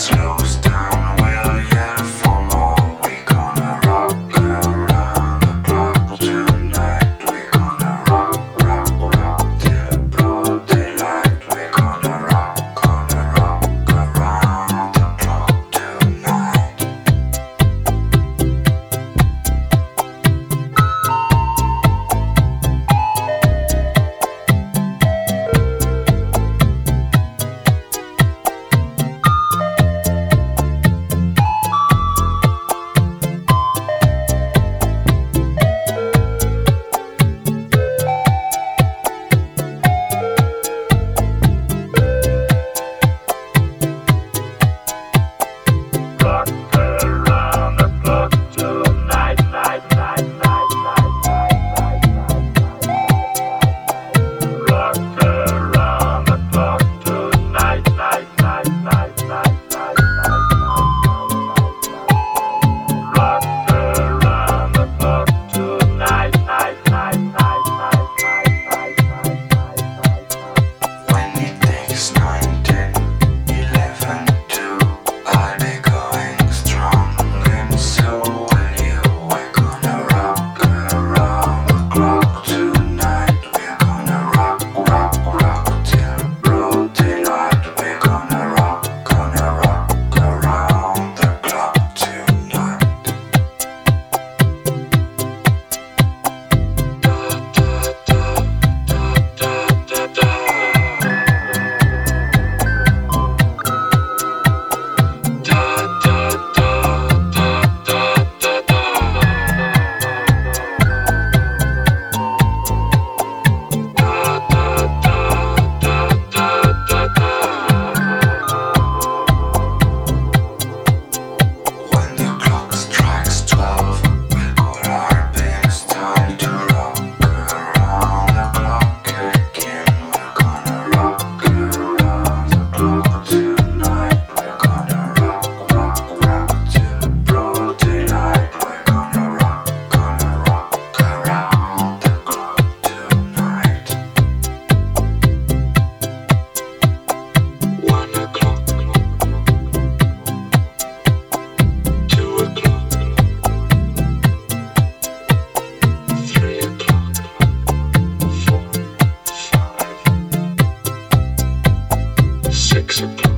slow. Excerpt.